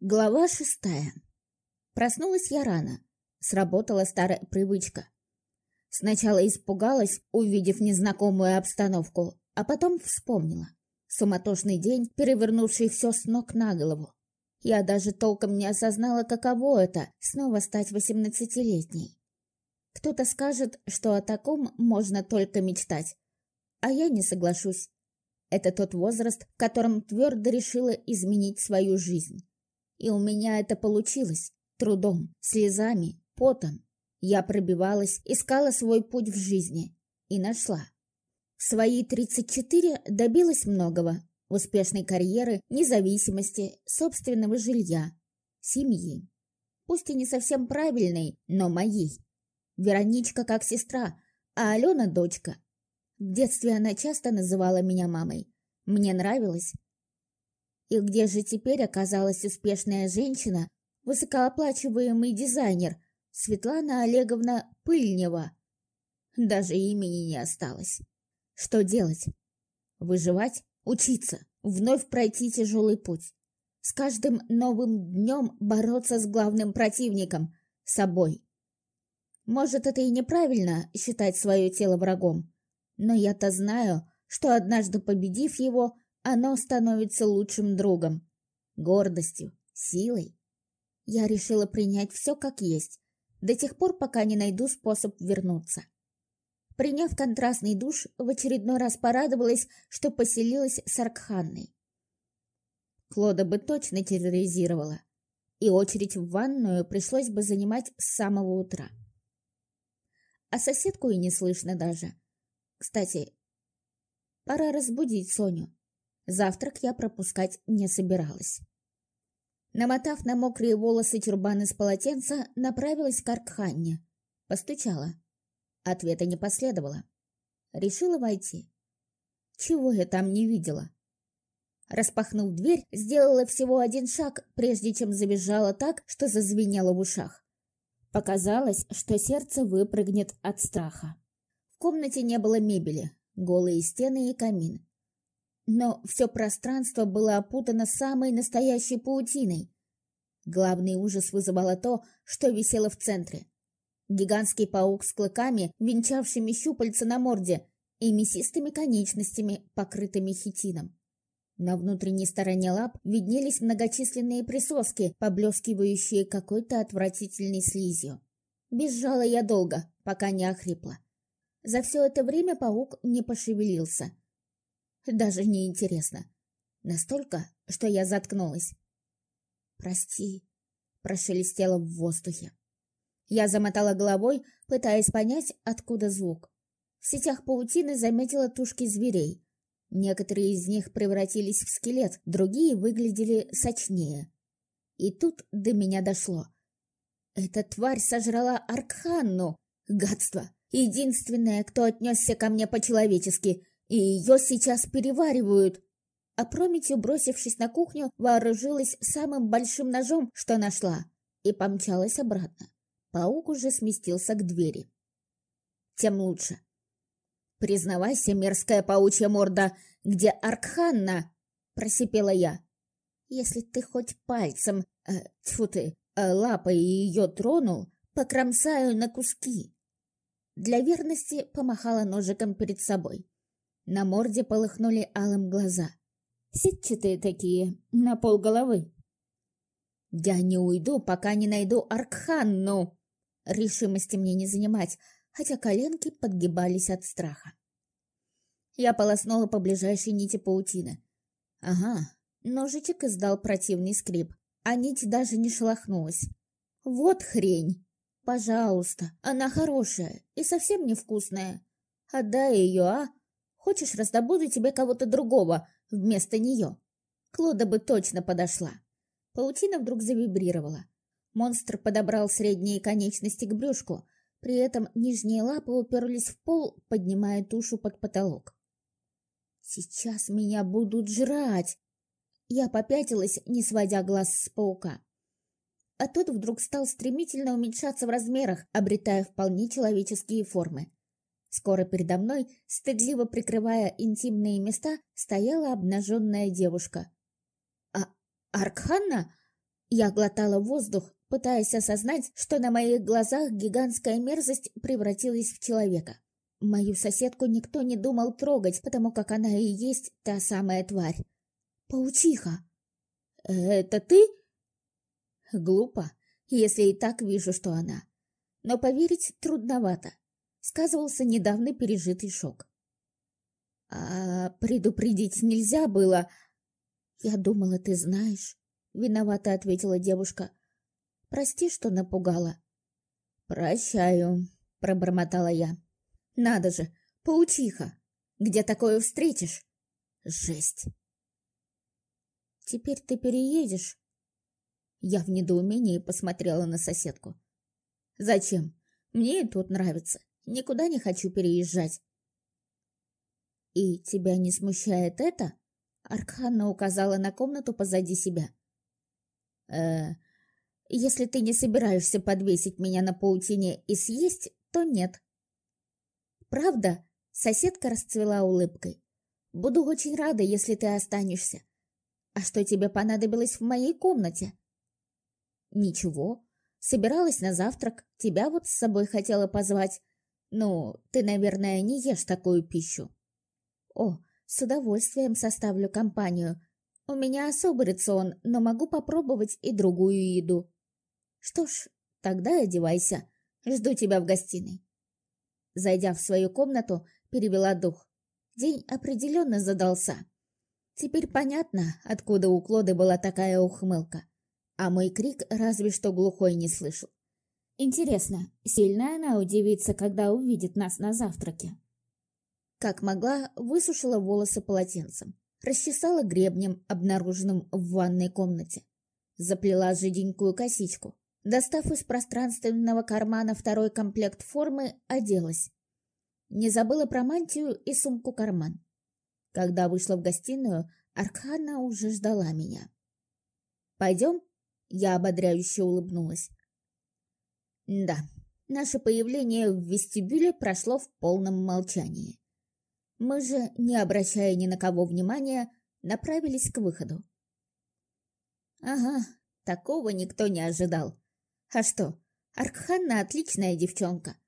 Глава шестая. Проснулась я рано. Сработала старая привычка. Сначала испугалась, увидев незнакомую обстановку, а потом вспомнила. Суматошный день, перевернувший все с ног на голову. Я даже толком не осознала, каково это — снова стать восемнадцатилетней. Кто-то скажет, что о таком можно только мечтать, а я не соглашусь. Это тот возраст, в котором твердо решила изменить свою жизнь. И у меня это получилось. Трудом, слезами, потом. Я пробивалась, искала свой путь в жизни. И нашла. В свои 34 добилась многого. Успешной карьеры, независимости, собственного жилья, семьи. Пусть и не совсем правильной, но моей. Вероничка как сестра, а Алена дочка. В детстве она часто называла меня мамой. Мне нравилось, и где же теперь оказалась успешная женщина, высокооплачиваемый дизайнер Светлана Олеговна Пыльнева? Даже имени не осталось. Что делать? Выживать? Учиться? Вновь пройти тяжелый путь? С каждым новым днем бороться с главным противником – собой. Может, это и неправильно считать свое тело врагом, но я-то знаю, что однажды победив его – оно становится лучшим другом, гордостью, силой. Я решила принять все как есть, до тех пор, пока не найду способ вернуться. Приняв контрастный душ, в очередной раз порадовалась, что поселилась с Аркханной. Клода бы точно терроризировала, и очередь в ванную пришлось бы занимать с самого утра. А соседку и не слышно даже. Кстати, пора разбудить Соню. Завтрак я пропускать не собиралась. Намотав на мокрые волосы тюрбан из полотенца, направилась к Аркханне. Постучала. Ответа не последовало. Решила войти. Чего я там не видела? Распахнув дверь, сделала всего один шаг, прежде чем забежала так, что зазвенело в ушах. Показалось, что сердце выпрыгнет от страха. В комнате не было мебели, голые стены и камин но все пространство было опутано самой настоящей паутиной. Главный ужас вызывало то, что висело в центре. Гигантский паук с клыками, венчавшими щупальца на морде, и мясистыми конечностями, покрытыми хитином. На внутренней стороне лап виднелись многочисленные присоски, поблескивающие какой-то отвратительной слизью. Бежала я долго, пока не охрипла. За все это время паук не пошевелился — даже не интересно. Настолько, что я заткнулась. «Прости», — прошелестело в воздухе. Я замотала головой, пытаясь понять, откуда звук. В сетях паутины заметила тушки зверей. Некоторые из них превратились в скелет, другие выглядели сочнее. И тут до меня дошло. Эта тварь сожрала Аркханну. Гадство! Единственное, кто отнесся ко мне по-человечески — и ее сейчас переваривают. А Опрометью, бросившись на кухню, вооружилась самым большим ножом, что нашла, и помчалась обратно. Паук уже сместился к двери. Тем лучше. «Признавайся, мерзкая паучья морда, где Аркханна?» — просипела я. «Если ты хоть пальцем, э, тьфу ты, э, лапой ее тронул, покромсаю на куски». Для верности помахала ножиком перед собой. На морде полыхнули алым глаза. Сетчатые такие, на пол головы. «Я не уйду, пока не найду Аркханну!» Решимости мне не занимать, хотя коленки подгибались от страха. Я полоснула по ближайшей нити паутины. Ага, ножичек издал противный скрип, а нить даже не шелохнулась. Вот хрень! Пожалуйста, она хорошая и совсем невкусная. Отдай ее, а? Хочешь, раздобуду тебе кого-то другого вместо нее? Клода бы точно подошла. Паутина вдруг завибрировала. Монстр подобрал средние конечности к брюшку, при этом нижние лапы уперлись в пол, поднимая тушу под потолок. «Сейчас меня будут жрать!» Я попятилась, не сводя глаз с паука. А тот вдруг стал стремительно уменьшаться в размерах, обретая вполне человеческие формы. Скоро передо мной, стыдливо прикрывая интимные места, стояла обнаженная девушка. «А Аркханна? Я глотала воздух, пытаясь осознать, что на моих глазах гигантская мерзость превратилась в человека. Мою соседку никто не думал трогать, потому как она и есть та самая тварь. Паучиха. «Это ты?» Глупо, если и так вижу, что она. Но поверить трудновато. Сказывался недавно пережитый шок. «А предупредить нельзя было?» «Я думала, ты знаешь», — виновато ответила девушка. «Прости, что напугала». «Прощаю», — пробормотала я. «Надо же, паучиха! Где такое встретишь?» «Жесть!» «Теперь ты переедешь?» Я в недоумении посмотрела на соседку. «Зачем? Мне и тут нравится. Никуда не хочу переезжать». «И тебя не смущает это?» Аркханна указала на комнату позади себя. «Э, если ты не собираешься подвесить меня на паутине и съесть, то нет». «Правда?» — соседка расцвела улыбкой. «Буду очень рада, если ты останешься. А что тебе понадобилось в моей комнате?» «Ничего. Собиралась на завтрак, тебя вот с собой хотела позвать. Ну, ты, наверное, не ешь такую пищу». «О, с удовольствием составлю компанию. У меня особый рацион, но могу попробовать и другую еду». «Что ж, тогда одевайся. Жду тебя в гостиной». Зайдя в свою комнату, перевела дух. День определенно задался. Теперь понятно, откуда у Клоды была такая ухмылка а мой крик разве что глухой не слышал. Интересно, сильно она удивится, когда увидит нас на завтраке? Как могла, высушила волосы полотенцем, расчесала гребнем, обнаруженным в ванной комнате. Заплела жиденькую косичку. Достав из пространственного кармана второй комплект формы, оделась. Не забыла про мантию и сумку-карман. Когда вышла в гостиную, Аркхана уже ждала меня. «Пойдем?» Я ободряюще улыбнулась. Да, наше появление в вестибюле прошло в полном молчании. Мы же, не обращая ни на кого внимания, направились к выходу. Ага, такого никто не ожидал. А что, Аркханна отличная девчонка.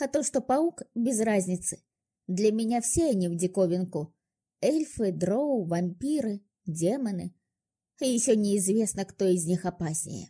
А то, что паук, без разницы. Для меня все они в диковинку. Эльфы, дроу, вампиры, демоны. И еще неизвестно, кто из них опаснее.